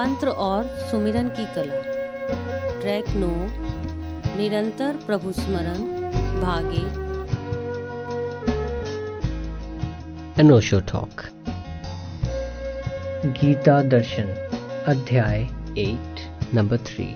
मंत्र और सुमिरन की कला। ट्रैक नो, निरंतर प्रभु स्मरण, भागे। अनोशो टॉक। गीता दर्शन, अध्याय एट, नंबर थ्री।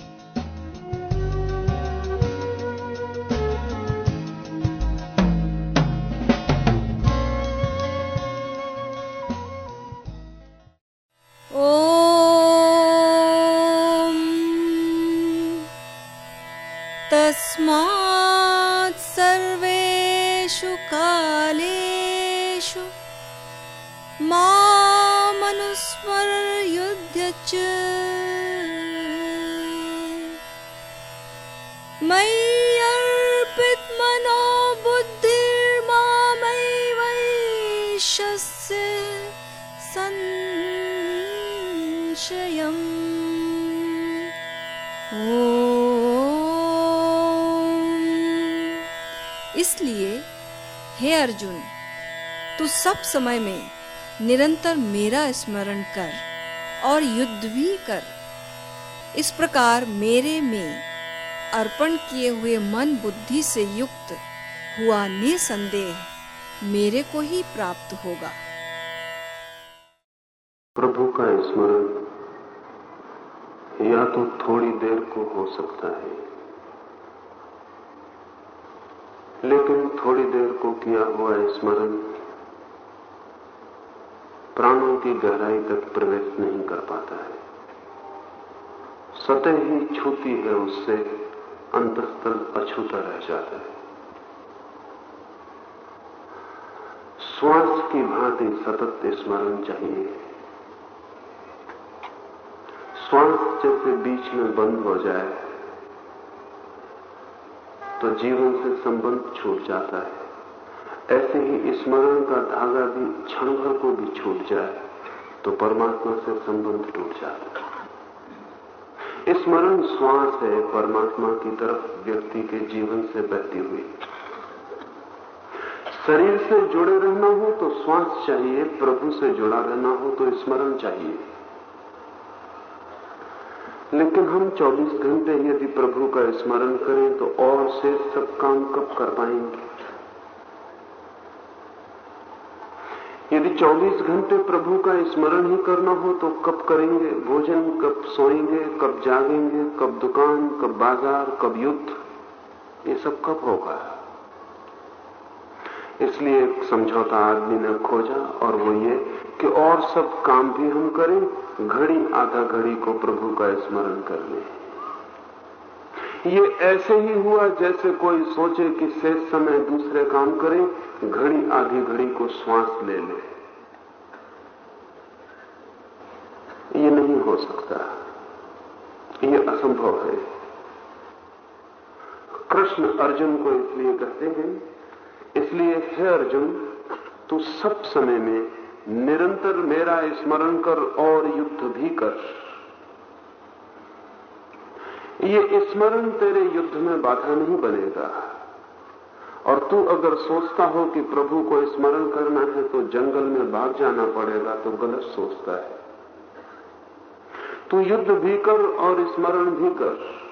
समय में निरंतर मेरा स्मरण कर और युद्ध भी कर। इस प्रकार मेरे में अर्पण किए हुए मन बुद्धि से युक्त हुआ निसंदेह मेरे को ही प्राप्त होगा। प्रभु का स्मरण या तो थोड़ी देर को हो सकता है, लेकिन थोड़ी देर को किया हुआ स्मरण प्राणों की गहराई तक प्रवेश नहीं कर पाता है। सतह ही छूती है, उससे अंतस्थल अछूता रह जाता है। श्वास की भांति सतत स्मरण चाहिए। श्वास जैसे बीच में बंद हो जाए तो जीवन से संबंध छूट जाता है। ऐसे ही स्मरण का धागा भी क्षण भर को भी छूट जाए तो परमात्मा से संबंध टूट जाता है। स्मरण श्वास है परमात्मा की तरफ़ व्यक्ति के जीवन से बहती हुई। शरीर से जुड़े रहना हो तो श्वास चाहिए, प्रभु से जुड़ा रहना हो तो स्मरण चाहिए। लेकिन हम 24 घंटे यदि प्रभु का स्मरण करें तो और से सब काम कब कर पाएँगे? यदि 24 घंटे प्रभु का स्मरण ही करना हो तो कब करेंगे भोजन, कब सोएँगे, कब जागेंगे, कब दुकान, कब बाज़ार, कब युद्ध? ये सब कब होगा? इसलिए एक समझौता आदमी ने खोजा, और वो ये कि और सब काम भी हम करें, घड़ी, आधा घड़ी को प्रभु का स्मरण कर ले। ये ऐसे ही हुआ जैसे कोई सोचे कि शेष समय दूसरे काम करें, घड़ी आधी घड़ी को श्वास ले ले। ये नहीं हो सकता। ये असंभव है। कृष्ण अर्जुन को इसलिए कहते हैं, इसलिए हे अर्जुन, तू सब समय में निरंतर मेरा स्मरण कर और युद्ध भी कर। ये स्मरण तेरे युद्ध में बाधा नहीं बनेगा। और तू अगर सोचता हो कि प्रभु को स्मरण करना है तो जंगल में भाग जाना पड़ेगा तो गलत सोचता है। तू युद्ध भी कर और स्मरण भी कर।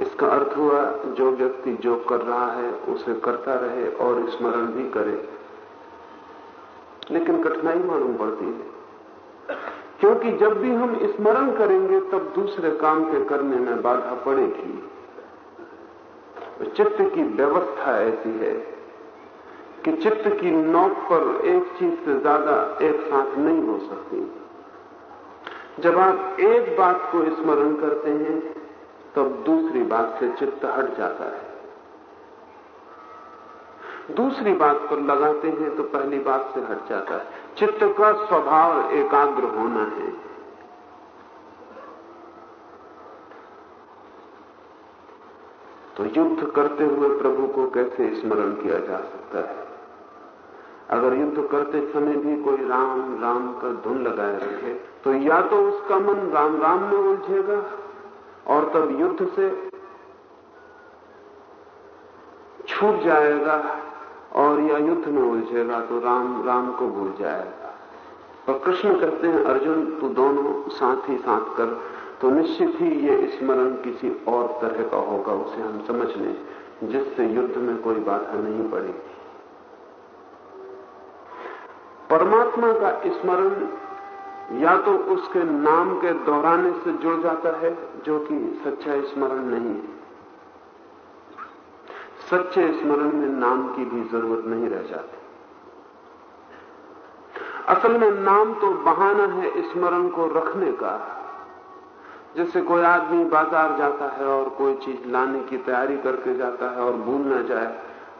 इसका अर्थ हुआ, जो व्यक्ति जो कर रहा है, उसे करता रहे और स्मरण भी करे। लेकिन कठिनाई मालूम पड़ती है। क्योंकि जब भी हम स्मरण करेंगे, तब दूसरे काम के करने में बाधा पड़ेगी। चित्त की व्यवस्था ऐसी है कि चित्त की नोक पर एक चीज़ से ज़्यादा एक साथ नहीं हो सकती। जब आप एक बात को स्मरण करते हैं, तब दूसरी बात से चित्त हट जाता है। दूसरी बात पर लगाते हैं तो पहली बात से हट जाता है। चित्त का स्वभाव एकाग्र होना है। तो युद्ध करते हुए प्रभु को कैसे स्मरण किया जा सकता है? अगर युद्ध करते समय भी कोई राम राम का धुन लगाए रखे तो या तो उसका मन राम राम में उलझेगा, और तब युद्ध से छूट जाएगा। और या युद्ध में उलझेगा तो राम राम को भूल जाएगा। और कृष्ण कहते हैं, अर्जुन, तू दोनों साथ ही साथ कर तो निश्चित ही ये स्मरण किसी और तरह का होगा, उसे हम समझ लें, जिससे युद्ध में कोई बाधा नहीं पड़ेगी। परमात्मा का स्मरण या तो उसके नाम के दोहराने से जुड़ जाता है, जो कि सच्चा स्मरण नहीं है। सच्चे स्मरण में नाम की भी ज़रूरत नहीं रह जाती। असल में नाम तो बहाना है स्मरण को रखने का। जैसे कोई आदमी बाज़ार जाता है और कोई चीज़ लाने की तैयारी करके जाता है और भूल ना जाए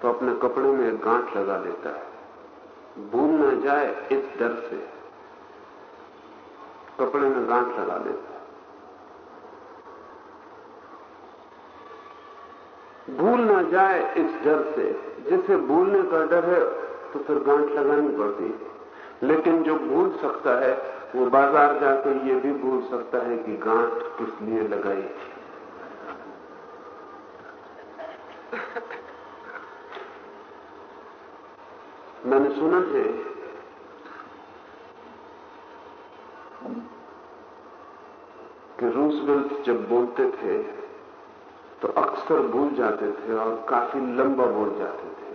तो अपने कपड़े में एक गांठ लगा लेता है। भूल न जाए इस डर से। कपड़े में गांठ लगा लेता है। भूल ना जाए इस डर से। जिसे भूलने का डर है तो फिर गांठ लगानी पड़ती लेकिन जो भूल सकता है, वो बाज़ार जाकर ये भी भूल सकता है कि गांठ किस लिए लगाई थी। मैंने सुना है, कि रूसवेल्ट जब बोलते थे तो अक्सर भूल जाते थे और काफ़ी लंबा बोल जाते थे।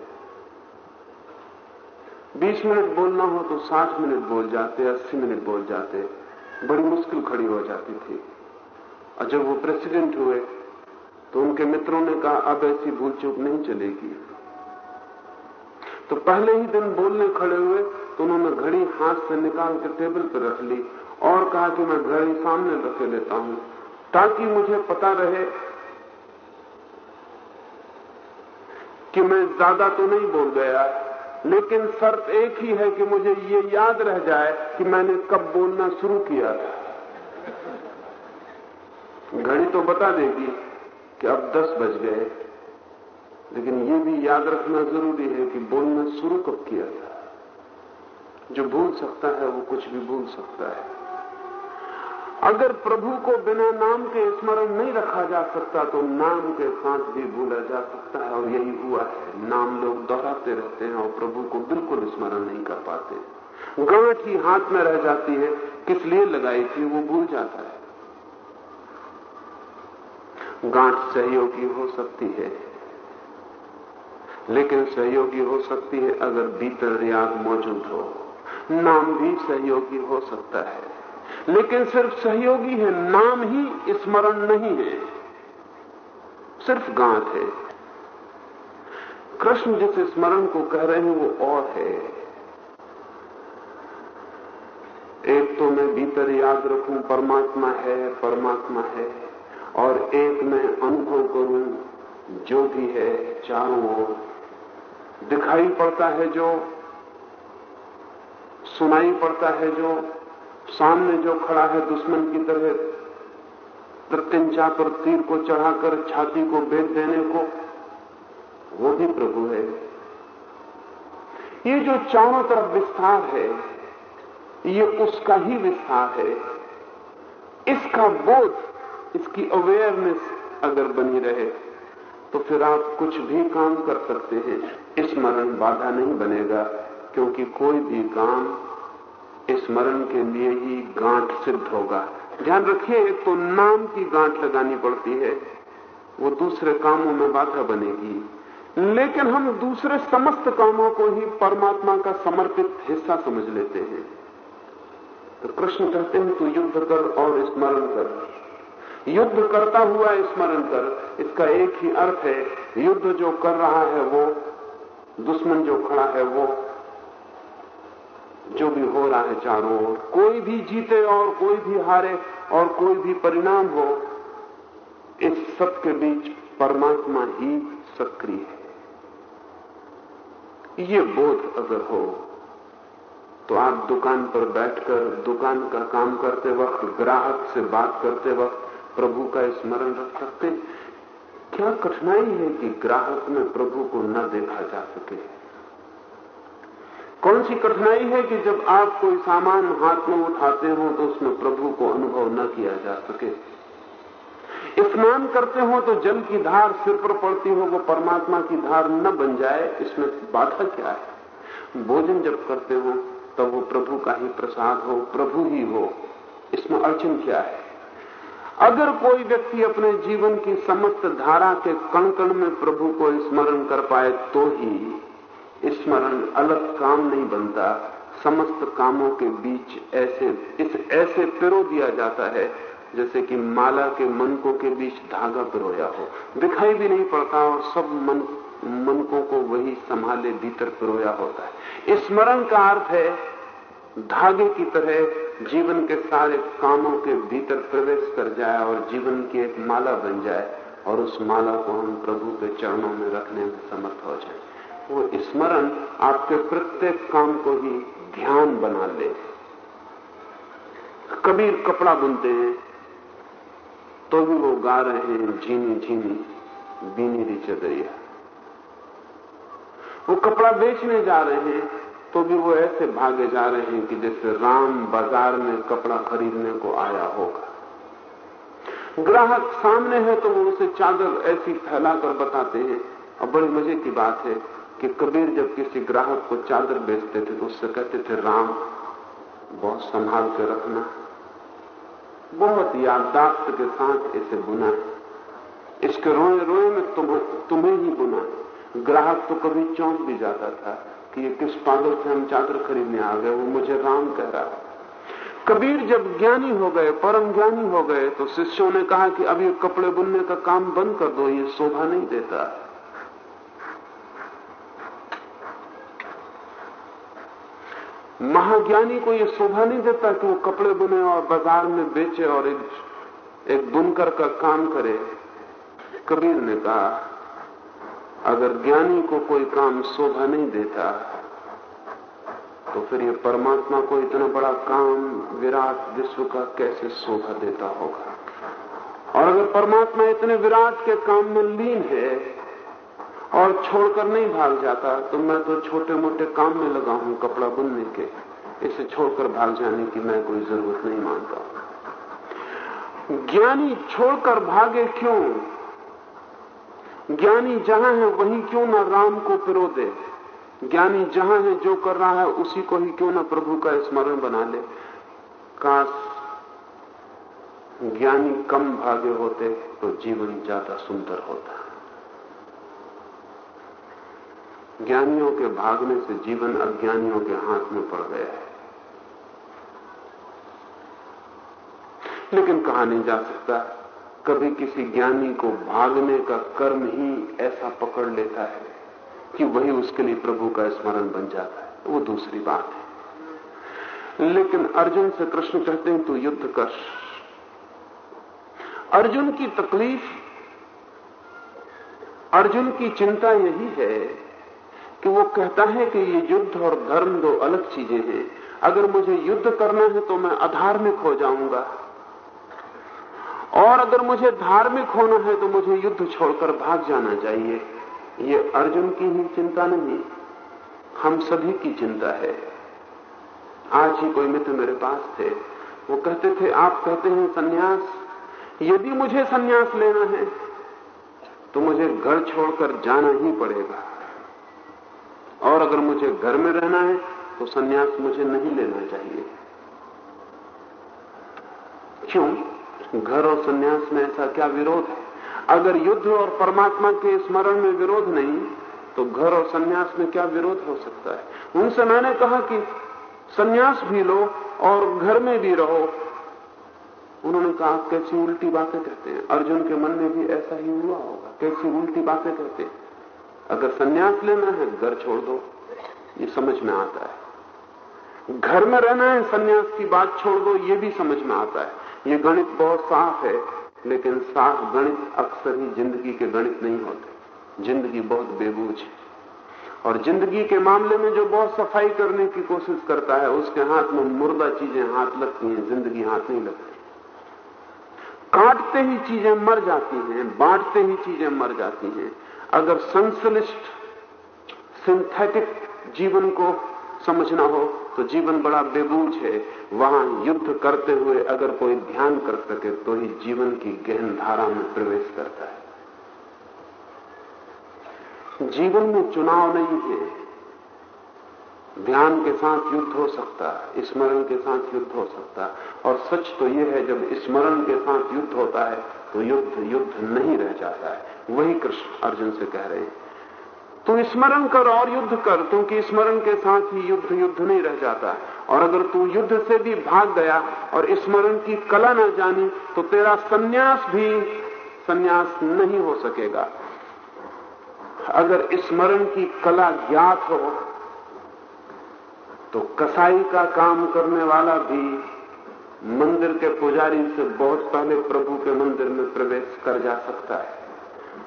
20 मिनट बोलना हो तो 60 मिनट बोल जाते 80 मिनट बोल जाते, बड़ी मुश्किल खड़ी हो जाती थी। और जब वो प्रेसिडेंट हुए तो उनके मित्रों ने कहा, अब ऐसी भूल चूक नहीं चलेगी। तो पहले ही दिन बोलने खड़े हुए तो उन्होंने घड़ी हाथ से निकाल के टेबल पर रख ली और कहा कि मैं घड़ी सामने रखे लेता हूँ, ताकि मुझे पता रहे कि मैं ज़्यादा तो नहीं बोल गया, लेकिन शर्त एक ही है कि मुझे ये याद रह जाए कि मैंने कब बोलना शुरू किया था। घड़ी तो बता देगी कि अब दस बज गए, लेकिन ये भी याद रखना ज़रूरी है कि बोलना शुरू कब किया था। जो भूल सकता है, वो कुछ भी भूल सकता है। अगर प्रभु को बिना नाम के स्मरण नहीं रखा जा सकता तो नाम के साथ भी भूला जा सकता है। और यही हुआ है। नाम लोग दोहराते रहते हैं और प्रभु को बिल्कुल स्मरण नहीं कर पाते। गांठ ही हाथ में रह जाती है। किस लिए लगाई थी वो भूल जाता है। गांठ सहयोगी हो सकती है। लेकिन सहयोगी हो सकती है अगर भीतर याद मौजूद हो। नाम भी सहयोगी हो सकता है। लेकिन सिर्फ़ सहयोगी है, नाम ही स्मरण नहीं है, सिर्फ़ गांठ है। कृष्ण जिस स्मरण को कह रहे हैं, वो और है। एक तो मैं भीतर याद रखूँ, परमात्मा है परमात्मा है, और एक मैं अनुभव करूँ, जो भी है, चारों ओर। दिखाई पड़ता है जो, सुनाई पड़ता है जो सामने जो खड़ा है दुश्मन की तरह प्रत्यंचा पर तीर को चढ़ाकर छाती को बेच देने को, वो भी प्रभु है। ये जो चारों तरफ़ विस्तार है, ये उसका ही विस्तार है। इसका बोध, इसकी अवेयरनेस अगर बनी रहे तो फिर आप कुछ भी काम कर सकते हैं। स्मरण बाधा नहीं बनेगा, क्योंकि कोई भी काम स्मरण के लिए ही गांठ सिद्ध होगा। ध्यान रखिए, एक तो नाम की गांठ लगानी पड़ती है, वो दूसरे कामों में बाधा बनेगी। लेकिन हम दूसरे समस्त कामों को ही परमात्मा का समर्पित हिस्सा समझ लेते हैं। तो कृष्ण कहते हैं, तू युद्ध कर और स्मरण कर। युद्ध करता हुआ स्मरण कर, इसका एक ही अर्थ है, युद्ध जो कर रहा है वो, दुश्मन जो खड़ा है वो जो भी हो रहा है चारों ओर, कोई भी जीते और कोई भी हारे और कोई भी परिणाम हो, इस सब के बीच परमात्मा ही सक्रिय है। ये बोध अगर हो तो आप दुकान पर बैठकर, दुकान का काम करते वक्त, ग्राहक से बात करते वक्त, प्रभु का स्मरण रख सकते क्या कठिनाई है कि ग्राहक में प्रभु को न देखा जा सके? कौन सी कठिनाई है कि जब आप कोई सामान हाथ में उठाते हो तो उसमें प्रभु को अनुभव न किया जा सके? स्नान करते हो तो जल की धार सिर पर पड़ती हो, वो परमात्मा की धार न बन जाए, इसमें बाधा क्या है? भोजन जब करते हो, तब वो प्रभु का ही प्रसाद हो, प्रभु ही हो, इसमें अड़चन क्या है? अगर कोई व्यक्ति अपने जीवन की समस्त धारा के कण कण में प्रभु को स्मरण कर पाए तो ही स्मरण अलग काम नहीं बनता। समस्त कामों के बीच ऐसे, इस ऐसे पिरो दिया जाता है, जैसे कि माला के मनकों के बीच धागा पिरोया हो। दिखाई भी नहीं पड़ता और सब मन, मनकों को वही संभाले भीतर पिरोया होता है। स्मरण का अर्थ है, धागे की तरह जीवन के सारे कामों के भीतर प्रवेश कर जाए और जीवन की एक माला बन जाए और उस माला को हम प्रभु के चरणों में रखने में समर्थ हो जाए। वो स्मरण, आपके प्रत्येक काम को ही ध्यान बना ले। कबीर कपड़ा बुनते हैं तो भी वो गा रहे हैं झीनी झीनी, बीनी री चदरिया। वो कपड़ा बेचने जा रहे हैं तो भी वो ऐसे भागे जा रहे हैं कि जैसे राम बाज़ार में कपड़ा खरीदने को आया होगा। ग्राहक सामने है तो वो उसे चादर ऐसी फैलाकर बताते हैं। और बड़ी मज़े की बात है कि कबीर जब किसी ग्राहक को चादर बेचते थे तो उससे कहते थे, राम, बहुत संभाल के रखना। बहुत याददाश्त के साथ इसे बुना। इसके रोए रोए में तुम्हें तुम्हें ही बुना। ग्राहक तो कभी चौंक भी जाता था कि ये किस पागल से हम चादर खरीदने आ गए, वो मुझे राम कह रहा है। कबीर जब ज्ञानी हो गए, परम ज्ञानी हो गए तो शिष्यों ने कहा कि अब ये कपड़े बुनने का काम बंद कर दो, ये शोभा नहीं देता। महाज्ञानी को यह शोभा नहीं देता कि वो कपड़े बुने और बाज़ार में बेचे और एक, एक बुनकर का काम करे। कबीर ने कहा अगर ज्ञानी को कोई काम शोभा नहीं देता तो फिर ये परमात्मा को इतना बड़ा काम विराट विश्व का कैसे शोभा देता होगा? और अगर परमात्मा इतने विराट के काम में लीन है और छोड़कर नहीं भाग जाता तो मैं तो छोटे मोटे काम में लगा हूँ कपड़ा बुनने के। इसे छोड़कर भाग जाने की मैं कोई ज़रूरत नहीं मानता। ज्ञानी छोड़कर भागे क्यों? ज्ञानी जहाँ है, वहीं क्यों ना राम को पिरो दे ज्ञानी जहाँ है, जो कर रहा है, उसी को ही क्यों ना प्रभु का स्मरण बना ले? काश ज्ञानी कम भागे होते तो जीवन ज़्यादा सुंदर होता। ज्ञानियों के भागने से जीवन अज्ञानियों के हाथ में पड़ गया है। लेकिन कहा नहीं जा सकता, कभी किसी ज्ञानी को भागने का कर्म ही ऐसा पकड़ लेता है कि वही उसके लिए प्रभु का स्मरण बन जाता है। वो दूसरी बात है। लेकिन अर्जुन से कृष्ण कहते हैं तो युद्ध कर। अर्जुन की तकलीफ़, अर्जुन की चिंता यही है कि वो कहता है कि ये युद्ध और धर्म दो अलग चीज़ें हैं। अगर मुझे युद्ध करना है तो मैं अधार्मिक हो जाऊँगा। और अगर मुझे धार्मिक होना है तो मुझे युद्ध छोड़कर भाग जाना चाहिए। ये अर्जुन की ही चिंता नहीं, हम सभी की चिंता है। आज ही कोई मित्र मेरे पास थे। वो कहते थे, आप कहते हैं, सन्यास, यदि मुझे सन्यास लेना है तो मुझे घर छोड़कर जाना ही पड़ेगा। और अगर मुझे घर में रहना है तो सन्यास मुझे नहीं लेना चाहिए। क्यों? घर और सन्यास में ऐसा क्या विरोध है? अगर युद्ध और परमात्मा के स्मरण में विरोध नहीं तो घर और सन्यास में क्या विरोध हो सकता है? उनसे मैंने कहा कि सन्यास भी लो और घर में भी रहो। उन्होंने कहा, कैसी उल्टी बातें कहते हैं? अर्जुन के मन में भी ऐसा ही हुआ होगा। कैसी उल्टी बातें कहते हैं? अगर सन्यास लेना है, घर छोड़ दो। ये समझ में आता है। घर में रहना है, सन्यास की बात छोड़ दो, ये भी समझ में आता है। ये गणित बहुत साफ़ है, लेकिन साफ़ गणित अक्सर ही ज़िंदगी के गणित नहीं होते। ज़िंदगी बहुत बेबूझ है। और ज़िंदगी के मामले में जो बहुत सफ़ाई करने की कोशिश करता है, उसके हाथ में मुर्दा चीज़ें हाथ लगती हैं, ज़िंदगी हाथ नहीं लगती। काटते ही चीज़ें मर जाती हैं, बांटते ही चीज़ें मर जाती हैं। अगर संश्लिष्ट सिंथेटिक जीवन को समझना हो तो जीवन बड़ा बेबूज है। वहाँ युद्ध करते हुए अगर कोई ध्यान कर सके तो ही जीवन की गहन धारा में प्रवेश करता है। जीवन में चुनाव नहीं है। ध्यान के साथ युद्ध हो सकता है स्मरण के साथ युद्ध हो सकता। है और सच तो यह है, जब स्मरण के साथ युद्ध होता है तो युद्ध युद्ध नहीं रह जाता है। वही कृष्ण अर्जुन से कह रहे हैं, तू स्मरण कर और युद्ध कर, क्योंकि स्मरण के साथ ही युद्ध युद्ध नहीं रह जाता। और अगर तू युद्ध से भी भाग गया और स्मरण की कला न जानी तो तेरा सन्यास भी सन्यास नहीं हो सकेगा। अगर स्मरण की कला ज्ञात हो तो कसाई का काम करने वाला भी मंदिर के पुजारी से बहुत पहले प्रभु के मंदिर में प्रवेश कर जा सकता है।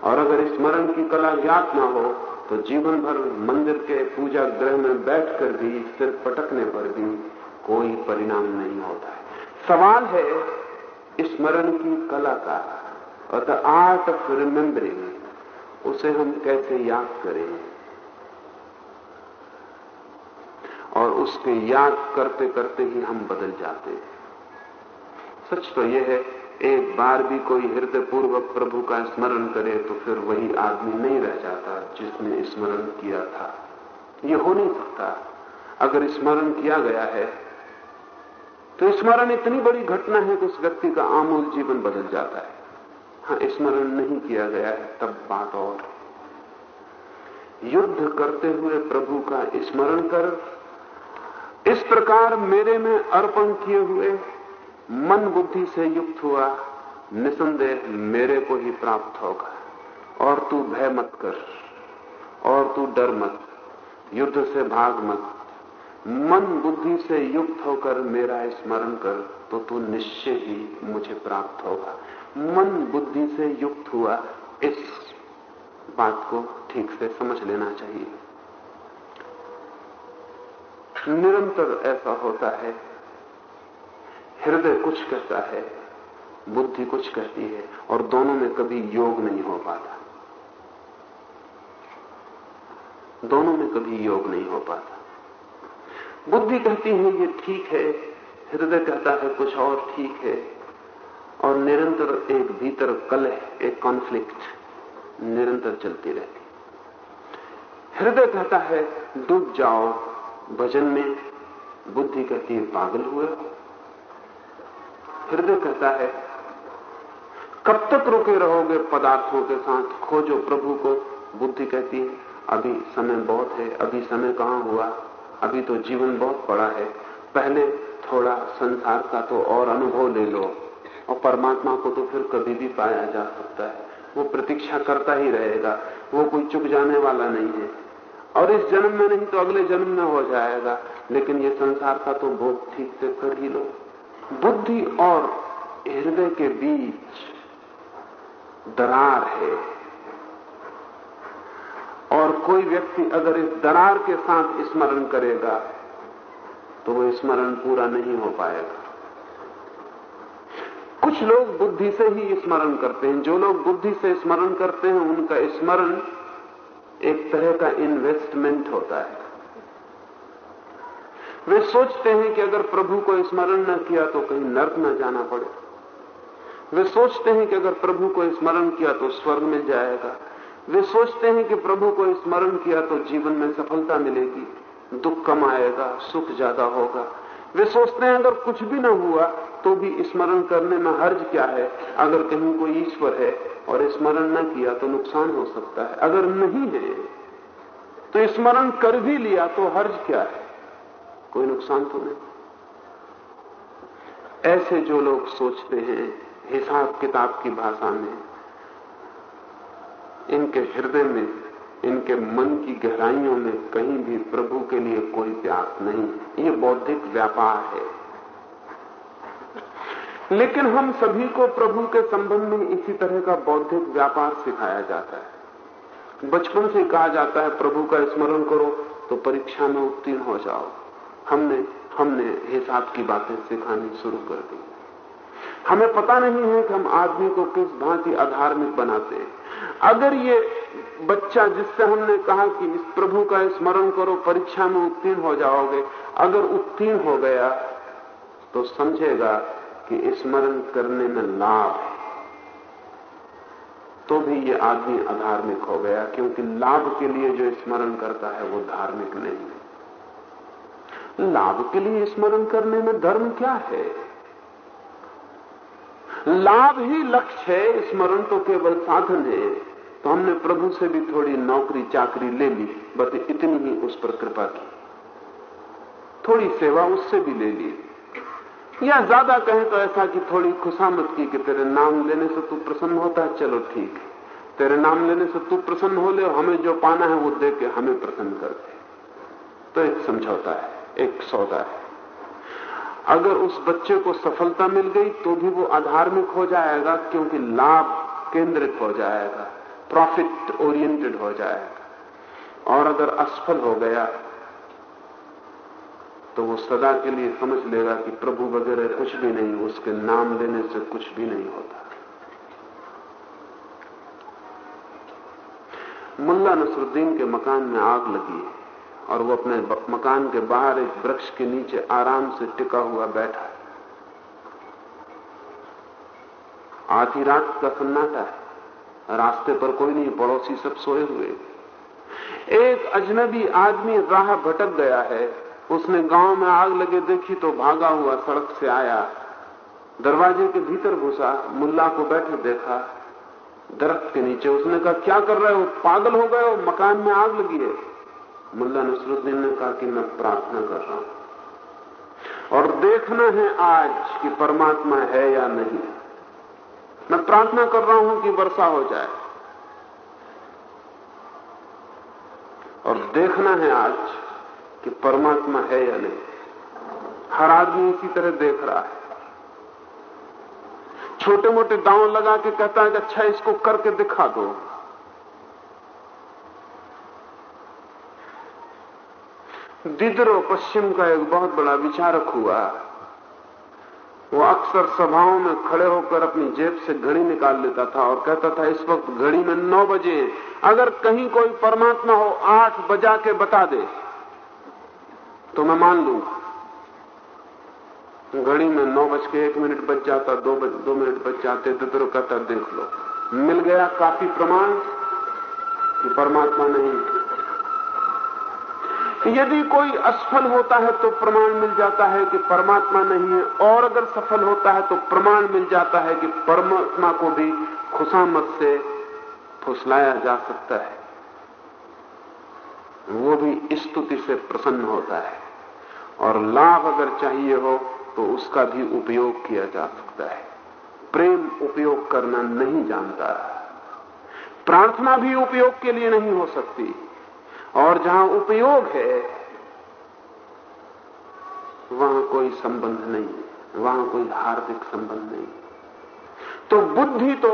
और अगर स्मरण की कला ज्ञात ना हो तो जीवन भर मंदिर के पूजा गृह में बैठकर भी सिर पटकने पर भी कोई परिणाम नहीं होता है। सवाल है स्मरण की कला का, और द आर्ट ऑफ़ रिमेम्बरिंग उसे हम कैसे याद करें? और उसके याद करते करते ही हम बदल जाते हैं। सच तो यह है एक बार भी कोई हृदय पूर्वक प्रभु का स्मरण करे तो फिर वही आदमी नहीं रह जाता जिसने स्मरण किया था। यह हो नहीं सकता। अगर स्मरण किया गया है तो स्मरण इतनी बड़ी घटना है कि उस व्यक्ति का आमूल जीवन बदल जाता है। हाँ स्मरण नहीं किया गया है, तब बात और युद्ध करते हुए प्रभु का स्मरण कर, इस प्रकार मेरे में अर्पण किए हुए मन बुद्धि से युक्त हुआ, निसंदेह मेरे को ही प्राप्त होगा। और तू भय मत कर, और तू डर मत, युद्ध से भाग मत। मन बुद्धि से युक्त होकर मेरा स्मरण कर तो तू निश्चय ही मुझे प्राप्त होगा। मन बुद्धि से युक्त हुआ, इस बात को ठीक से समझ लेना चाहिए। निरंतर ऐसा होता है हृदय कुछ कहता है, बुद्धि कुछ कहती है और दोनों में कभी योग नहीं हो पाता। दोनों में कभी योग नहीं हो पाता। बुद्धि कहती है, ये ठीक है, हृदय कहता है, कुछ और ठीक है। और निरंतर एक भीतर कलह, एक कॉन्फ्लिक्ट निरंतर चलती रहती हृदय कहता है, डूब जाओ, भजन में। बुद्धि कहती है, पागल हुए हृदय कहता है, कब तक रुके रहोगे पदार्थों के साथ? खोजो प्रभु को, बुद्धि कहती है, अभी समय बहुत है, अभी समय कहाँ हुआ? अभी तो जीवन बहुत बड़ा है, पहले थोड़ा संसार का तो और अनुभव ले लो। और परमात्मा को तो फिर कभी भी पाया जा सकता है। वो प्रतीक्षा करता ही रहेगा, वो कोई चुप जाने वाला नहीं है। और इस जन्म में नहीं तो अगले जन्म में हो जाएगा, लेकिन ये संसार का तो भोग ठीक से कर ही लो। बुद्धि और हृदय के बीच दरार है। और कोई व्यक्ति अगर इस दरार के साथ स्मरण करेगा तो वो स्मरण पूरा नहीं हो पाएगा। कुछ लोग बुद्धि से ही स्मरण करते हैं। जो लोग बुद्धि से स्मरण करते हैं, उनका स्मरण एक तरह का इन्वेस्टमेंट होता है। वे सोचते हैं कि अगर प्रभु को स्मरण न किया तो कहीं नर्क न जाना पड़े। वे सोचते हैं कि अगर प्रभु को स्मरण किया तो स्वर्ग मिल जाएगा। वे सोचते हैं कि प्रभु को स्मरण किया तो जीवन में सफलता मिलेगी। दुख कम आएगा सुख ज़्यादा होगा। वे सोचते हैं अगर कुछ भी न हुआ तो भी स्मरण करने में हर्ज क्या है? अगर कहीं कोई ईश्वर है और स्मरण न किया तो नुकसान हो सकता है। अगर नहीं है तो स्मरण कर भी लिया तो हर्ज क्या है? कोई नुकसान तो नहीं। ऐसे जो लोग सोचते हैं, हिसाब किताब की भाषा में, इनके हृदय में, इनके मन की गहराइयों में कहीं भी प्रभु के लिए कोई प्यास नहीं। ये बौद्धिक व्यापार है। लेकिन हम सभी को प्रभु के संबंध में इसी तरह का बौद्धिक व्यापार सिखाया जाता है। बचपन से कहा जाता है, प्रभु का स्मरण करो तो परीक्षा में उत्तीर्ण हो जाओ। हमने हमने हिसाब की बातें सिखानी शुरू कर दी। हमें पता नहीं है कि हम आदमी को किस भांति अधार्मिक बनाते हैं। अगर ये बच्चा जिससे हमने कहा कि इस प्रभु का स्मरण करो, परीक्षा में उत्तीर्ण हो जाओगे, अगर उत्तीर्ण हो गया तो समझेगा कि स्मरण करने में लाभ तो भी ये आदमी अधार्मिक हो गया, क्योंकि लाभ के लिए जो स्मरण करता है, वो धार्मिक नहीं है। लाभ के लिए स्मरण करने में धर्म क्या है? लाभ ही लक्ष्य है, स्मरण तो केवल साधन है। तो हमने प्रभु से भी थोड़ी नौकरी चाकरी ले ली, बस इतनी ही उस पर कृपा की। थोड़ी सेवा उससे भी ले ली। या ज़्यादा कहें तो ऐसा कि थोड़ी खुशामद की कि तेरे नाम लेने से तू प्रसन्न होता है, चलो ठीक है। तेरे नाम लेने से तू प्रसन्न हो ले, हमें जो पाना है वो दे के हमें प्रसन्न कर दे। तो एक समझौता है। एक सौदा है। अगर उस बच्चे को सफलता मिल गई तो भी वो आधार्मिक हो जाएगा, क्योंकि लाभ केंद्रित हो जाएगा, प्रॉफिट ओरिएंटेड हो जाएगा। और अगर असफल हो गया तो वो सदा के लिए समझ लेगा कि प्रभु वगैरह कुछ भी नहीं, उसके नाम लेने से कुछ भी नहीं होता। मुल्ला नसरुद्दीन के मकान में आग लगी है। और वो अपने मकान के बाहर एक वृक्ष के नीचे आराम से टिका हुआ बैठा है। आधी रात का सन्नाटा है। रास्ते पर कोई नहीं, पड़ोसी सब सोए हुए एक अजनबी आदमी राह भटक गया है। उसने गाँव में आग लगे देखी तो भागा हुआ सड़क से आया। दरवाजे के भीतर घुसा, मुल्ला को बैठे देखा। दरख्त के नीचे उसने कहा, क्या कर रहे हो? पागल हो गए हो? मकान में आग लगी है। मुल्ला नसरुद्दीन ने कहा कि मैं प्रार्थना कर रहा हूँ। और देखना है आज कि परमात्मा है या नहीं। मैं प्रार्थना कर रहा हूँ कि वर्षा हो जाए। और देखना है आज कि परमात्मा है या नहीं। हर आदमी इसी तरह देख रहा है। छोटे मोटे दांव लगा के कहता है कि अच्छा इसको करके दिखा दो। दिदरो पश्चिम का एक बहुत बड़ा विचारक हुआ। वो अक्सर सभाओं में खड़े होकर अपनी जेब से घड़ी निकाल लेता था और कहता था, इस वक्त घड़ी में नौ बजे अगर कहीं कोई परमात्मा हो, आठ बजा के बता दे। तो मैं मान लूँगा। घड़ी में नौ बज के एक मिनट बच जाता, दो बज, दो मिनट बच जाते, दिदरो कहता, देख लो, मिल गया काफ़ी प्रमाण कि परमात्मा नहीं यदि कोई असफल होता है तो प्रमाण मिल जाता है कि परमात्मा नहीं है, और अगर सफल होता है तो प्रमाण मिल जाता है कि परमात्मा को भी खुशामत से फुसलाया जा सकता है। वो भी स्तुति से प्रसन्न होता है, और लाभ अगर चाहिए हो तो उसका भी उपयोग किया जा सकता है। प्रेम उपयोग करना नहीं जानता। प्रार्थना भी उपयोग के लिए नहीं हो सकती। और जहाँ उपयोग है, वहाँ कोई संबंध नहीं वहाँ कोई हार्दिक संबंध नहीं तो बुद्धि तो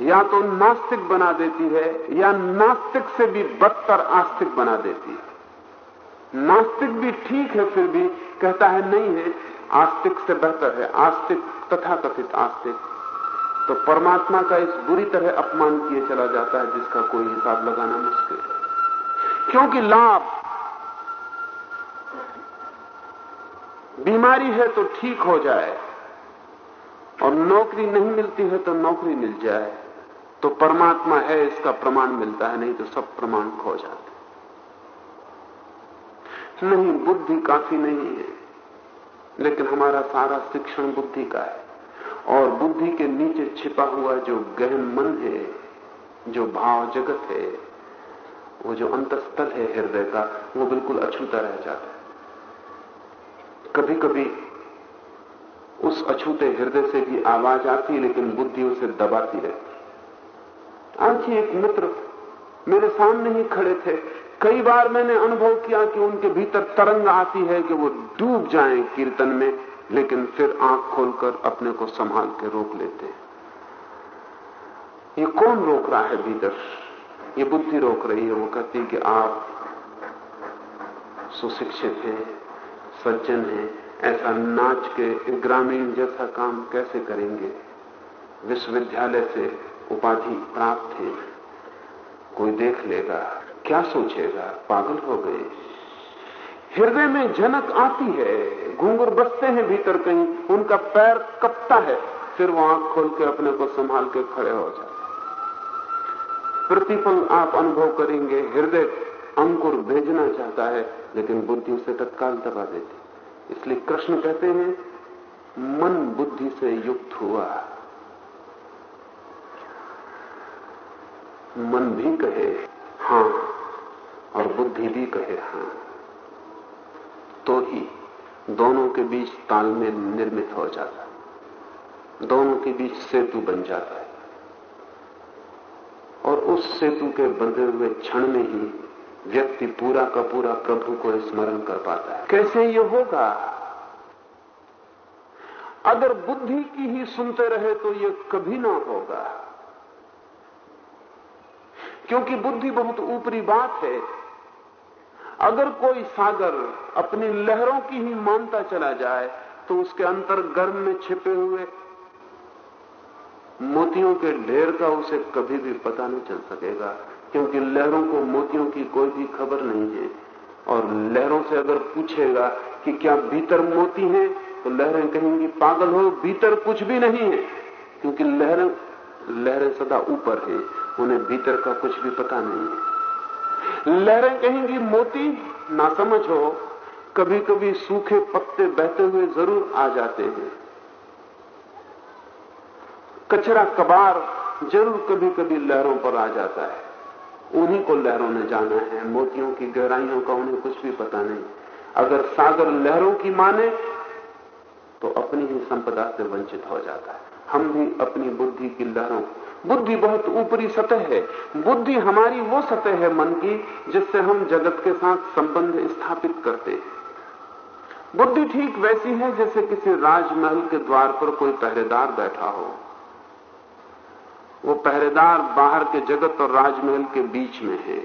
या तो नास्तिक बना देती है, या नास्तिक से भी बदतर आस्तिक बना देती है। नास्तिक भी ठीक है, फिर भी कहता है, नहीं है, आस्तिक से बेहतर है, आस्तिक तथाकथित आस्तिक। तो परमात्मा का इस बुरी तरह अपमान किए चला जाता है, जिसका कोई हिसाब लगाना मुश्किल है। क्योंकि लाभ बीमारी है तो ठीक हो जाए और नौकरी नहीं मिलती है तो नौकरी मिल जाए तो परमात्मा है, इसका प्रमाण मिलता है, नहीं तो सब प्रमाण खो जाते नहीं, बुद्धि काफ़ी नहीं है, लेकिन हमारा सारा शिक्षण बुद्धि का है। और बुद्धि के नीचे छिपा हुआ जो गहन मन है, जो भाव जगत है वो जो अंतस्थल है हृदय का, वो बिल्कुल अछूता रह जाता है। कभी कभी उस अछूते हृदय से भी आवाज़ आती है लेकिन बुद्धि उसे दबाती रहती आज ही एक मित्र मेरे सामने ही खड़े थे। कई बार मैंने अनुभव किया कि उनके भीतर तरंग आती है कि वो डूब जाएँ कीर्तन में, लेकिन फिर आँख खोलकर अपने को संभाल के रोक लेते हैं। ये कौन रोक रहा है भीतर? ये बुद्धि रोक रही है, वो कहती है कि आप सुशिक्षित हैं, सज्जन हैं, ऐसा नाच के ग्रामीण जैसा काम कैसे करेंगे? विश्वविद्यालय से उपाधि प्राप्त है। कोई देख लेगा, क्या सोचेगा? पागल हो गए। हृदय में झनक आती है घूंगर बसते हैं भीतर कहीं, उनका पैर कपता है, फिर वो आँख खोल के अपने को संभाल के खड़े हो जाते प्रतिफल आप अनुभव करेंगे, हृदय अंकुर भेजना चाहता है, लेकिन बुद्धि उसे तत्काल दबा देती। इसलिए कृष्ण कहते हैं, मन बुद्धि से युक्त हुआ। मन भी कहे, हाँ, और बुद्धि भी कहे, हाँ। तो ही दोनों के बीच तालमेल निर्मित हो जाता। दोनों के बीच सेतु बन जाता और उस सेतु के बंधे हुए क्षण में ही व्यक्ति पूरा का पूरा प्रभु को स्मरण कर पाता है। कैसे ये होगा? अगर बुद्धि की ही सुनते रहे तो ये कभी ना होगा। क्योंकि बुद्धि बहुत ऊपरी बात है। अगर कोई सागर अपनी लहरों की ही मानता चला जाए तो उसके अंतर गर्भ में छिपे हुए मोतियों के ढेर का उसे कभी भी पता नहीं चल सकेगा, क्योंकि लहरों को मोतियों की कोई भी खबर नहीं है। और लहरों से अगर पूछेगा कि क्या भीतर मोती हैं तो लहरें कहेंगी, पागल हो, भीतर कुछ भी नहीं है। क्योंकि लहरें लहरें सदा ऊपर है, उन्हें भीतर का कुछ भी पता नहीं है। लहरें कहेंगी, मोती ना समझ हो कभी कभी सूखे पत्ते बहते हुए ज़रूर आ जाते हैं। कचरा कबार ज़रूर कभी कभी लहरों पर आ जाता है। उन्हीं को लहरों ने जाना है। मोतियों की गहराइयों का उन्हें कुछ भी पता नहीं। अगर सागर लहरों की माने तो अपनी ही संपदा से वंचित हो जाता है। हम भी अपनी बुद्धि की लहरों, बुद्धि बहुत ऊपरी सतह है। बुद्धि हमारी वो सतह है मन की, जिससे हम जगत के साथ संबंध स्थापित करते हैं। बुद्धि ठीक वैसी है जैसे किसी राजमहल के द्वार पर कोई पहरेदार बैठा हो। वो पहरेदार बाहर के जगत और राजमहल के बीच में है।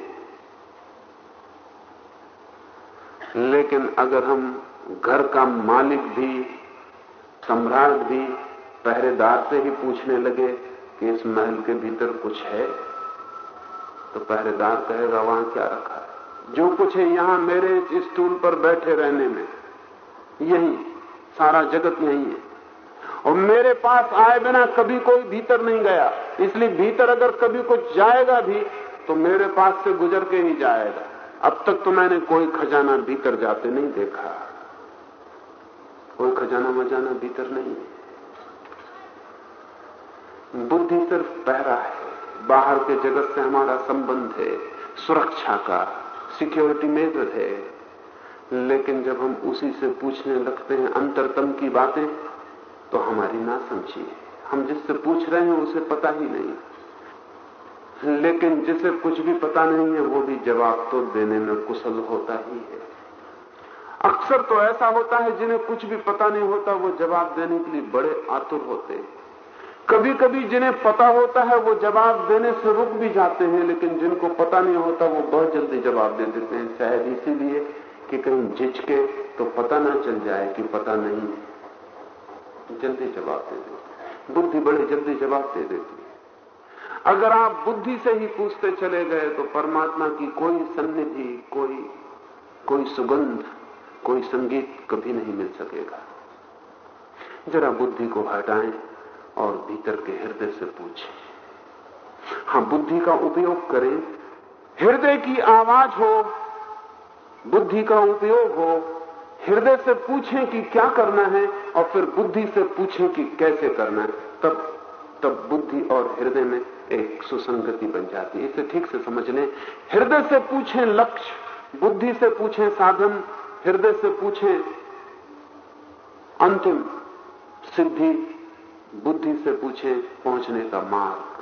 लेकिन अगर हम घर का मालिक भी, सम्राट भी पहरेदार से ही पूछने लगे कि इस महल के भीतर कुछ है तो पहरेदार कहेगा, वहाँ क्या रखा है? जो कुछ है यहाँ मेरे इस स्टूल पर बैठे रहने में। यही, सारा जगत यही है। और मेरे पास आए बिना कभी कोई भीतर नहीं गया। इसलिए भीतर अगर कभी कुछ जाएगा भी तो मेरे पास से गुजर के ही जाएगा। अब तक तो मैंने कोई खजाना भीतर जाते नहीं देखा। कोई खजाना मजाना भीतर नहीं बुद्धि सिर्फ़ पहरा है। बाहर के जगत से हमारा संबंध है। सुरक्षा का सिक्योरिटी मेजर है। लेकिन जब हम उसी से पूछने लगते हैं अंतरतम की बातें तो हमारी ना समझी। हम जिससे पूछ रहे हैं, उसे पता ही नहीं। लेकिन जिसे कुछ भी पता नहीं है, वो भी जवाब तो देने में कुशल होता ही है। अक्सर तो ऐसा होता है, जिन्हें कुछ भी पता नहीं होता, वो जवाब देने के लिए बड़े आतुर होते हैं। कभी कभी जिन्हें पता होता है, वो जवाब देने से रुक भी जाते हैं, लेकिन जिनको पता नहीं होता, वो बहुत जल्दी जवाब दे देते हैं। शायद इसीलिए कि कहीं झिझके तो पता ना चल जाए कि पता नहीं जल्दी जवाब दे देते बुद्धि बड़े जल्दी जवाब दे देती अगर आप बुद्धि से ही पूछते चले गए तो परमात्मा की कोई सन्निधि, कोई कोई सुगंध, कोई संगीत कभी नहीं मिल सकेगा। जरा बुद्धि को हटाएँ और भीतर के हृदय से पूछें। हाँ बुद्धि का उपयोग करें। हृदय की आवाज़ हो, बुद्धि का उपयोग हो हृदय से पूछें कि क्या करना है और फिर बुद्धि से पूछें कि कैसे करना है, तब तब बुद्धि और हृदय में एक सुसंगति बन जाती है। इसे ठीक से समझ लें हृदय से पूछें लक्ष्य, बुद्धि से पूछें साधन, हृदय से पूछें अंतिम सिद्धि, बुद्धि से पूछें पहुँचने का मार्ग।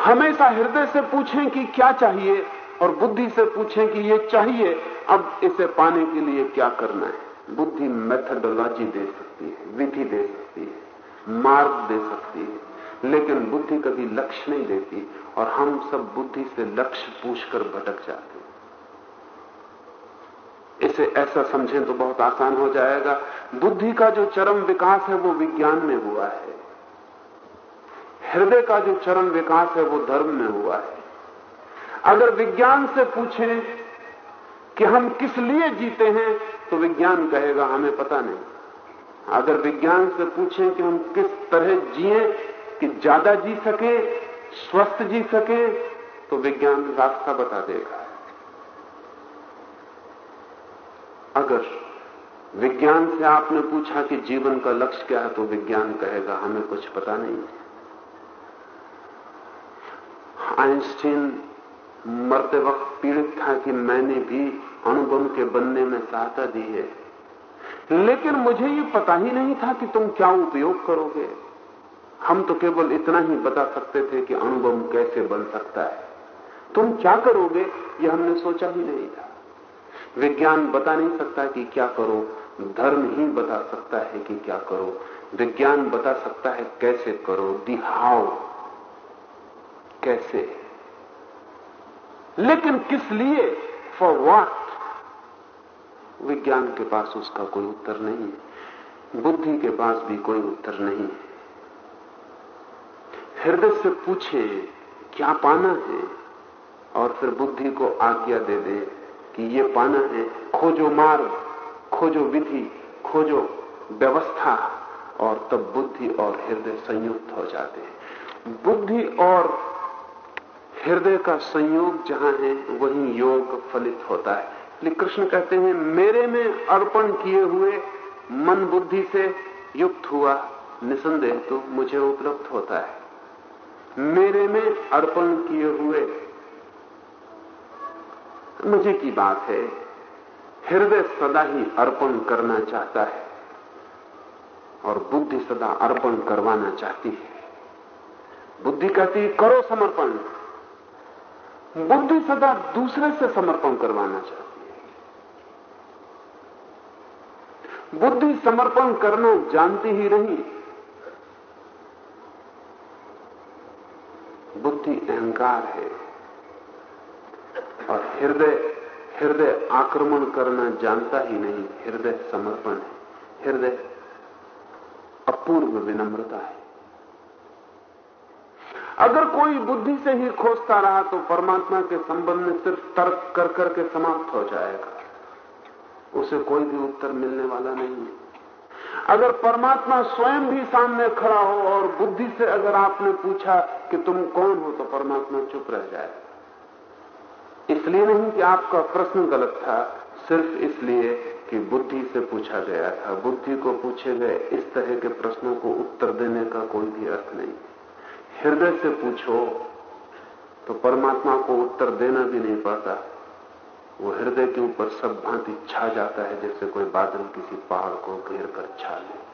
हमेशा हृदय से पूछें कि क्या चाहिए और बुद्धि से पूछें कि ये चाहिए, अब इसे पाने के लिए क्या करना है? बुद्धि मेथडोलॉजी दे सकती है, विधि दे सकती है, मार्ग दे सकती है, लेकिन बुद्धि कभी लक्ष्य नहीं देती और हम सब बुद्धि से लक्ष्य पूछकर भटक जाते हैं। इसे ऐसा समझें तो बहुत आसान हो जाएगा। बुद्धि का जो चरम विकास है वो विज्ञान में हुआ है। हृदय का जो चरम विकास है वो धर्म में हुआ है। अगर विज्ञान से पूछें कि हम किस लिए जीते हैं तो विज्ञान कहेगा, हमें पता नहीं। अगर विज्ञान से पूछें कि हम किस तरह जिए, कि ज़्यादा जी सके, स्वस्थ जी सके तो विज्ञान रास्ता बता देगा। अगर विज्ञान से आपने पूछा कि जीवन का लक्ष्य क्या है तो विज्ञान कहेगा, हमें कुछ पता नहीं आइंस्टीन मरते वक्त पीड़ित था कि मैंने भी अणुबम के बनने में सहायता दी है। लेकिन मुझे ये पता ही नहीं था कि तुम क्या उपयोग करोगे। हम तो केवल इतना ही बता सकते थे कि अणुबम कैसे बन सकता है। तुम क्या करोगे ये हमने सोचा ही नहीं था। विज्ञान बता नहीं सकता कि क्या करो, धर्म ही बता सकता है कि क्या करो। विज्ञान बता सकता है कैसे करो दी हाउ कैसे? लेकिन किस लिए? फॉर वॉट विज्ञान के पास उसका कोई उत्तर नहीं है। बुद्धि के पास भी कोई उत्तर नहीं है। हृदय से पूछे, क्या पाना है? और फिर बुद्धि को आज्ञा दे दे कि ये पाना है, खोजो मार्ग, खोजो विधि, खोजो व्यवस्था, और तब बुद्धि और हृदय संयुक्त हो जाते हैं। बुद्धि और हृदय का संयोग जहाँ है, वही योग फलित होता है। इसलिए कृष्ण कहते हैं, मेरे में अर्पण किए हुए मन बुद्धि से युक्त हुआ निसंदेह तो मुझे उपलब्ध होता है। मेरे में अर्पण किए हुए मुझे की बात है, हृदय सदा ही अर्पण करना चाहता है और बुद्धि सदा अर्पण करवाना चाहती है। बुद्धि कहती है करो समर्पण। बुद्धि सदा दूसरे से समर्पण करवाना चाहती है। बुद्धि समर्पण करना जानती ही नहीं। बुद्धि अहंकार है। और हृदय हृदय आक्रमण करना जानता ही नहीं। हृदय समर्पण है। हृदय अपूर्व विनम्रता है। अगर कोई बुद्धि से ही खोजता रहा तो परमात्मा के संबंध में सिर्फ़ तर्क कर करके समाप्त हो जाएगा। उसे कोई भी उत्तर मिलने वाला नहीं है। अगर परमात्मा स्वयं भी सामने खड़ा हो और बुद्धि से अगर आपने पूछा कि तुम कौन हो तो परमात्मा चुप रह जाए। इसलिए नहीं कि आपका प्रश्न गलत था, सिर्फ़ इसलिए कि बुद्धि से पूछा गया था। बुद्धि को पूछे गए इस तरह के प्रश्नों को उत्तर देने का कोई भी अर्थ नहीं। हृदय से पूछो तो परमात्मा को उत्तर देना भी नहीं पड़ता। वो हृदय के ऊपर सब भांति छा जाता है, जैसे कोई बादल किसी पहाड़ को घेर कर छा ले।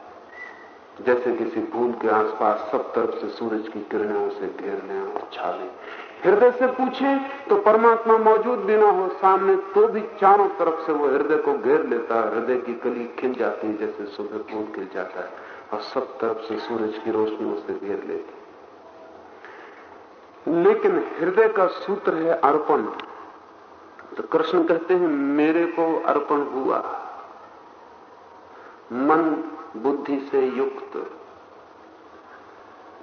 जैसे किसी फूल के आसपास सब तरफ़ से सूरज की किरणें उसे घेर लें और छा लें। हृदय से पूछे तो परमात्मा मौजूद भी ना हो सामने तो भी चारों तरफ़ से वो हृदय को घेर लेता है। हृदय की कली खिल जाती है, जैसे सुबह फूल खिल जाता है, और सब तरफ़ से सूरज की रोशनी उसे घेर लेती लेकिन हृदय का सूत्र है अर्पण। तो कृष्ण कहते हैं, मेरे को अर्पण हुआ। मन बुद्धि से युक्त।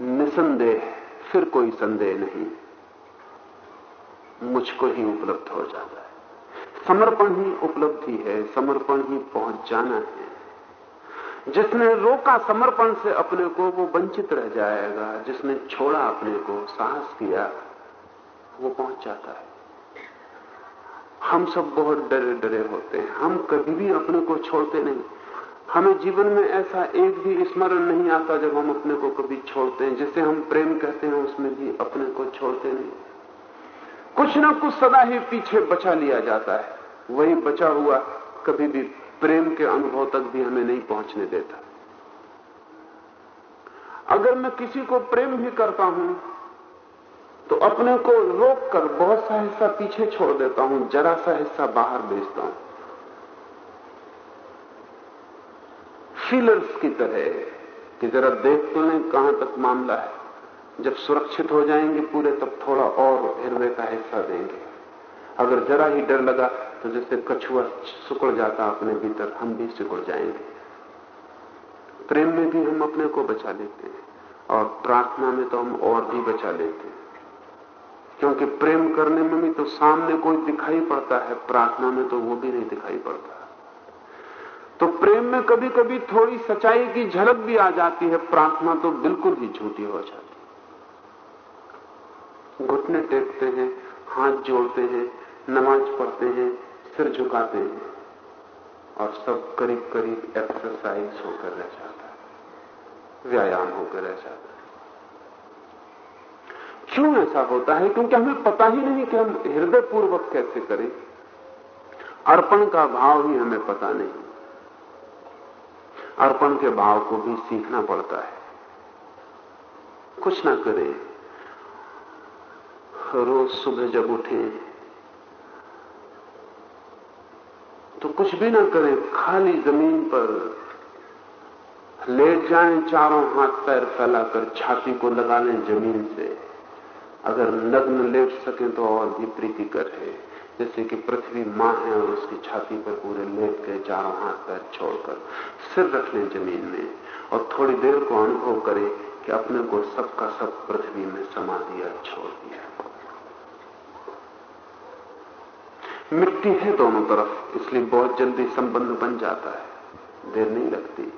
निसंदेह, फिर कोई संदेह नहीं। मुझको ही उपलब्ध हो जाता है। समर्पण ही उपलब्धि है, समर्पण ही पहुँच जाना है। जिसने रोका समर्पण से अपने को, वो वंचित रह जाएगा। जिसने छोड़ा अपने को, साहस किया, वो पहुँच जाता है। हम सब बहुत डरे डरे होते हैं। हम कभी भी अपने को छोड़ते नहीं। हमें जीवन में ऐसा एक भी स्मरण नहीं आता जब हम अपने को कभी छोड़ते हैं। जिसे हम प्रेम कहते हैं, उसमें भी अपने को छोड़ते नहीं। कुछ ना कुछ सदा ही पीछे बचा लिया जाता है। वही बचा हुआ कभी भी प्रेम के अनुभव तक भी हमें नहीं पहुँचने देता। अगर मैं किसी को प्रेम भी करता हूँ तो अपने को रोक कर बहुत सा हिस्सा पीछे छोड़ देता हूँ, जरा सा हिस्सा बाहर भेजता हूँ। फीलर्स की तरह, कि जरा देख तो लें कहाँ तक मामला है। जब सुरक्षित हो जाएँगे पूरे, तब थोड़ा और हृदय का हिस्सा देंगे। अगर जरा ही डर लगा तो जैसे कछुआ सुकड़ जाता अपने भीतर, हम भी सिकुड़ जाएँगे। प्रेम में भी हम अपने को बचा लेते हैं, और प्रार्थना में तो हम और भी बचा लेते हैं। क्योंकि प्रेम करने में भी तो सामने कोई दिखाई पड़ता है, प्रार्थना में तो वो भी नहीं दिखाई पड़ता। तो प्रेम में कभी कभी थोड़ी सच्चाई की झलक भी आ जाती है, प्रार्थना तो बिल्कुल ही झूठी हो जाती है। घुटने टेकते हैं, हाथ जोड़ते हैं नमाज़ पढ़ते हैं, सिर झुकाते हैं और सब करीब करीब एक्सरसाइज होकर रह जाता है, व्यायाम होकर रह जाता है। क्यों ऐसा होता है? क्योंकि हमें पता ही नहीं कि हम हृदय पूर्वक कैसे करें। अर्पण का भाव ही हमें पता नहीं। अर्पण के भाव को भी सीखना पड़ता है। कुछ ना करें। रोज सुबह जब उठे तो कुछ भी ना करें, खाली ज़मीन पर लेट जाएँ, चारों हाथ पैर फैलाकर छाती को लगा लें ज़मीन से। अगर नग्न लेट सके तो और भी प्रीतिकर है जैसे कि पृथ्वी माँ है और उसकी छाती पर पूरे लेट गए चारों हाथ पैर छोड़कर सिर रख लें ज़मीन में और थोड़ी देर को अनुभव करें कि अपने को सबका सब पृथ्वी में समा दिया छोड़ दिया। मिट्टी है दोनों तरफ़, इसलिए बहुत जल्दी संबंध बन जाता है। देर नहीं लगती।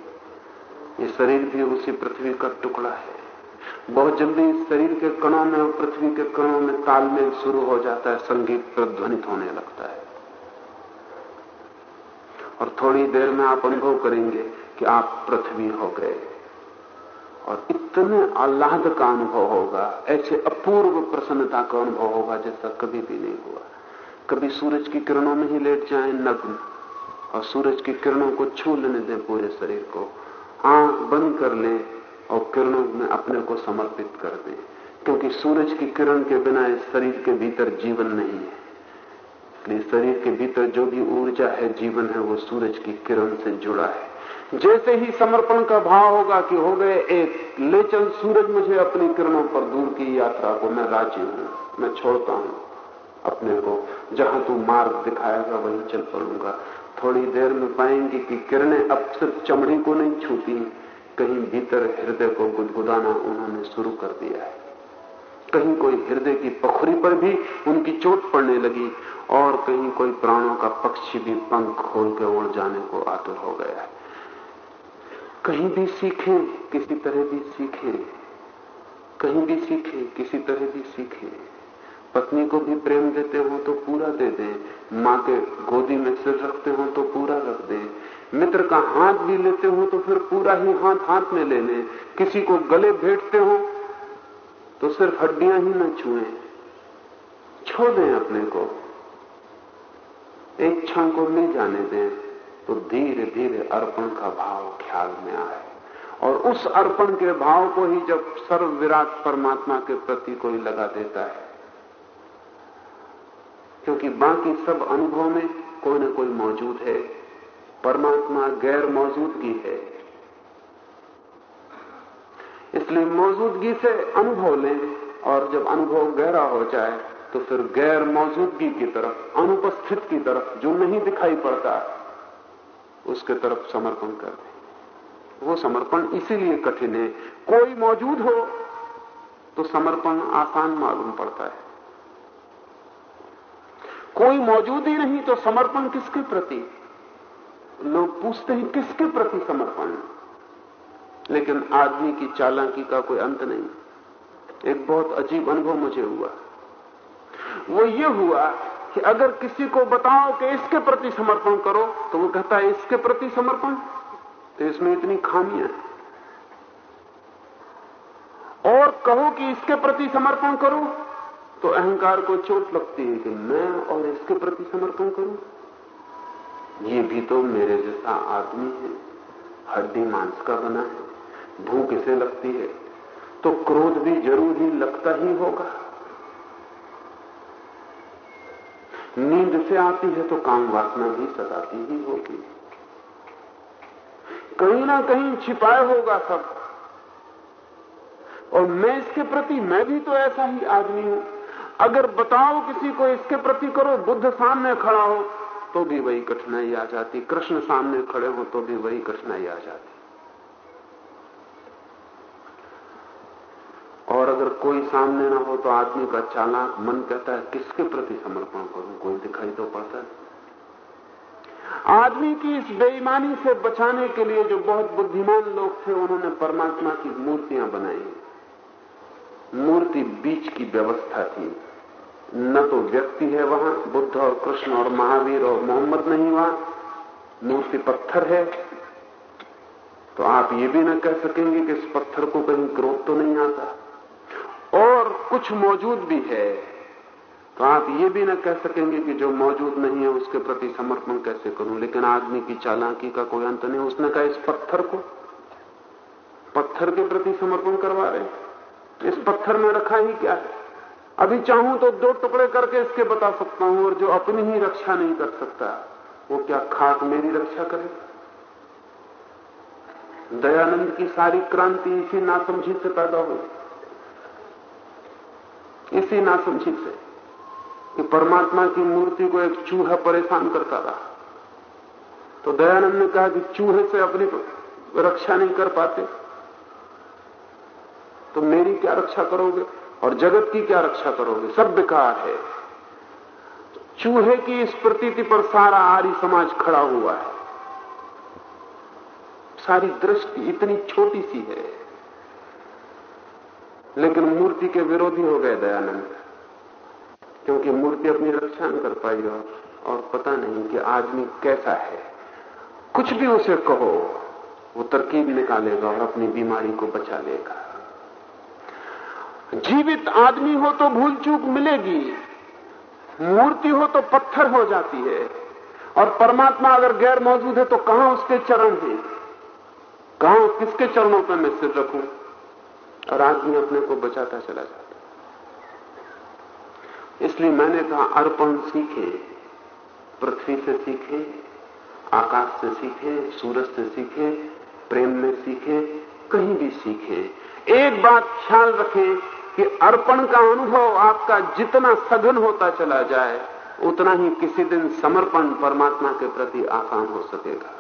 ये शरीर भी उसी पृथ्वी का टुकड़ा है। बहुत जल्दी शरीर के कणों में और पृथ्वी के कणों में तालमेल शुरू हो जाता है, संगीत प्रध्वनित होने लगता है। और थोड़ी देर में आप अनुभव करेंगे कि आप पृथ्वी हो गए। और इतने आह्लाद का अनुभव होगा, ऐसे अपूर्व प्रसन्नता का अनुभव होगा जैसा कभी भी नहीं हुआ। कभी सूरज की किरणों में ही लेट जाए नग्न, और सूरज की किरणों को छू लेने दें पूरे शरीर को। आँख बंद कर लें और किरणों में अपने को समर्पित कर दें, क्योंकि सूरज की किरण के बिना इस शरीर के भीतर जीवन नहीं है। इसलिए शरीर के भीतर जो भी ऊर्जा है, जीवन है, वो सूरज की किरण से जुड़ा है। जैसे ही समर्पण का भाव होगा कि हो गए एक, ले चल सूरज मुझे अपनी किरणों पर दूर की यात्रा को, मैं राज़ी हूँ, मैं छोड़ता हूँ। अपने को। जहाँ तू मार्ग दिखाएगा, वहीं चल पड़ूँगा। थोड़ी देर में पाएँगे कि किरणें अब सिर्फ़ चमड़ी को नहीं छूती। कहीं भीतर हृदय को गुदगुदाना उन्होंने शुरू कर दिया है। कहीं कोई हृदय की पखुरी पर भी उनकी चोट पड़ने लगी और कहीं कोई प्राणों का पक्षी भी पंख खोल के उड़ जाने को आतुर हो गया है। कहीं भी सीखे, किसी तरह भी सीखे। कहीं भी सीखे, किसी तरह भी सीखें। पत्नी को भी प्रेम देते हो तो पूरा दे दें। माँ के गोदी में सिर रखते हो तो पूरा रख दें। मित्र का हाथ भी लेते हो तो फिर पूरा ही हाथ हाथ में ले लें। किसी को गले भेटते हो तो सिर्फ़ हड्डियाँ ही न छुए। छोड़ दें अपने को। एक क्षण को मिल जाने दें तो धीरे धीरे अर्पण का भाव ख्याल में आए। और उस अर्पण के भाव को ही जब सर्व विराट परमात्मा के प्रति कोई लगा देता है क्योंकि बाकी सब अनुभव में कोई ना कोई मौजूद है। परमात्मा गैर मौजूदगी है। इसलिए मौजूदगी से अनुभव लें और जब अनुभव गहरा हो जाए तो फिर गैर मौजूदगी की तरफ़, अनुपस्थित की तरफ़ जो नहीं दिखाई पड़ता, उसके तरफ़ समर्पण कर दें। वो समर्पण इसीलिए कठिन है। कोई मौजूद हो तो समर्पण आसान मालूम पड़ता है। कोई मौजूद ही नहीं तो समर्पण किसके प्रति? लोग पूछते हैं, किसके प्रति समर्पण? लेकिन आदमी की चालाकी का कोई अंत नहीं। एक बहुत अजीब अनुभव मुझे हुआ। वो ये हुआ कि अगर किसी को बताओ कि इसके प्रति समर्पण करो तो वो कहता है, इसके प्रति समर्पण? तो इसमें इतनी खामियाँ हैं। और कहो कि इसके प्रति समर्पण करो तो अहंकार को चोट लगती है कि मैं और इसके प्रति समर्पण करूँ? ये भी तो मेरे जैसा आदमी है। हड्डी मांस का बना है। भूख इसे लगती है। तो क्रोध भी ज़रूर ही लगता ही होगा। नींद से आती है तो काम वासना भी सताती ही होगी। कहीं ना कहीं छिपाए होगा सब। और मैं इसके प्रति, मैं भी तो ऐसा ही आदमी हूँ। अगर बताओ किसी को इसके प्रति करो, बुद्ध सामने खड़ा हो तो भी वही कठिनाई आ जाती। कृष्ण सामने खड़े हो तो भी वही कठिनाई आ जाती। और अगर कोई सामने ना हो तो आदमी का चालाक मन कहता है, किसके प्रति समर्पण करूँ? कोई दिखाई तो पड़ता है। आदमी की इस बेईमानी से बचाने के लिए जो बहुत बुद्धिमान लोग थे, उन्होंने परमात्मा की मूर्तियाँ बनाई। मूर्ति बीच की व्यवस्था थी। न तो व्यक्ति है वहाँ, बुद्ध और कृष्ण और महावीर और मोहम्मद नहीं वहाँ, मूर्ति पत्थर है। तो आप ये भी न कह सकेंगे कि इस पत्थर को कहीं क्रोध तो नहीं आता। और कुछ मौजूद भी है। तो आप ये भी न कह सकेंगे कि जो मौजूद नहीं है, उसके प्रति समर्पण कैसे करूँ? लेकिन आदमी की चालाकी का कोई अंत नहीं। उसने कहा, इस पत्थर को? पत्थर के प्रति समर्पण करवा रहे इस पत्थर में रखा ही क्या है? अभी चाहूँ तो दो टुकड़े करके इसके बता सकता हूँ, और जो अपनी ही रक्षा नहीं कर सकता, वो क्या खाक मेरी रक्षा करे? दयानंद की सारी क्रांति इसी नासमझी से पैदा हुई। इसी नासमझी से कि परमात्मा की मूर्ति को एक चूहा परेशान करता रहा। तो दयानंद ने कहा कि चूहे से अपनी रक्षा नहीं कर पाते तो मेरी क्या रक्षा करोगे? और जगत की क्या रक्षा करोगे? सब बेकार है। चूहे की इस प्रतीति पर सारा आर्य समाज खड़ा हुआ है। सारी दृष्टि इतनी छोटी सी है। लेकिन मूर्ति के विरोधी हो गए दयानंद। क्योंकि मूर्ति अपनी रक्षा न कर पाई और, और पता नहीं कि आदमी कैसा है। कुछ भी उसे कहो वो तरकीब निकालेगा और अपनी बीमारी को बचा लेगा। जीवित आदमी हो तो भूल चूक मिलेगी। मूर्ति हो तो पत्थर हो जाती है। और परमात्मा अगर गैर मौजूद है तो कहाँ उसके चरण हैं? कहाँ, किसके चरणों पर मैं सिर रखूँ? और आदमी अपने को बचाता चला जाता इसलिए मैंने कहा, अर्पण सीखे, पृथ्वी से सीखे, आकाश से सीखे, सूरज से सीखे, प्रेम में सीखे, कहीं भी सीखे। एक बात ख्याल रखें कि अर्पण का अनुभव आपका जितना सघन होता चला जाए, उतना ही किसी दिन समर्पण परमात्मा के प्रति आसान हो सकेगा।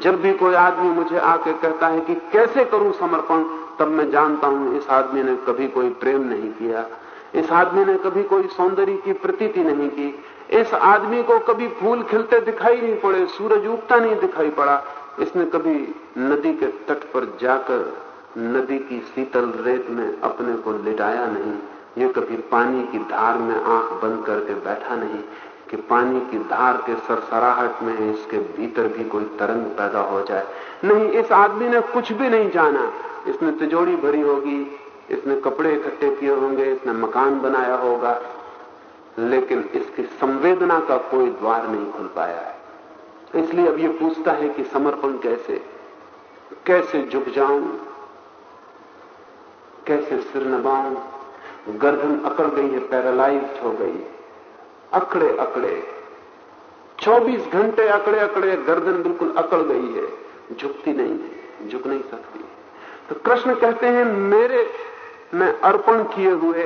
जब भी कोई आदमी मुझे आके कहता है कि कैसे करूँ समर्पण, तब मैं जानता हूँ इस आदमी ने कभी कोई प्रेम नहीं किया, इस आदमी ने कभी कोई सौंदर्य की प्रतीति नहीं की, इस आदमी को कभी फूल खिलते दिखाई नहीं पड़े, सूरज उगता नहीं दिखाई पड़ा, इसने कभी नदी के तट पर जाकर नदी की शीतल रेत में अपने को लिटाया नहीं, ये कभी पानी की धार में आँख बंद करके बैठा नहीं कि पानी की धार के सरसराहट में इसके भीतर भी कोई तरंग पैदा हो जाए। नहीं, इस आदमी ने कुछ भी नहीं जाना। इसने तिजोड़ी भरी होगी, इसने कपड़े इकट्ठे किए होंगे, इसने मकान बनाया होगा, लेकिन इसकी संवेदना का कोई द्वार नहीं खुल पाया है। इसलिए अब ये पूछता है कि समर्पण कैसे कैसे झुक जाऊँ? कैसे सिर नबाऊं गर्दन अकड़ गई है पैरालाइज हो गई अकड़े अकड़े। 24 घंटे अकड़े अकड़े, गर्दन बिल्कुल अकड़ गई है। झुकती नहीं है, झुक नहीं सकती। तो कृष्ण कहते हैं, मेरे, मैं अर्पण किए हुए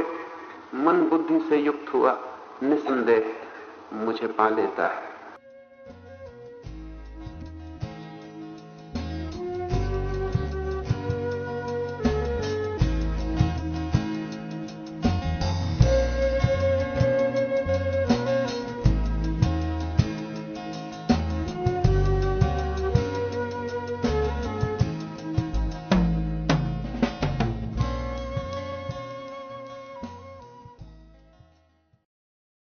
मन बुद्धि से युक्त हुआ, निसंदेह मुझे पा लेता है।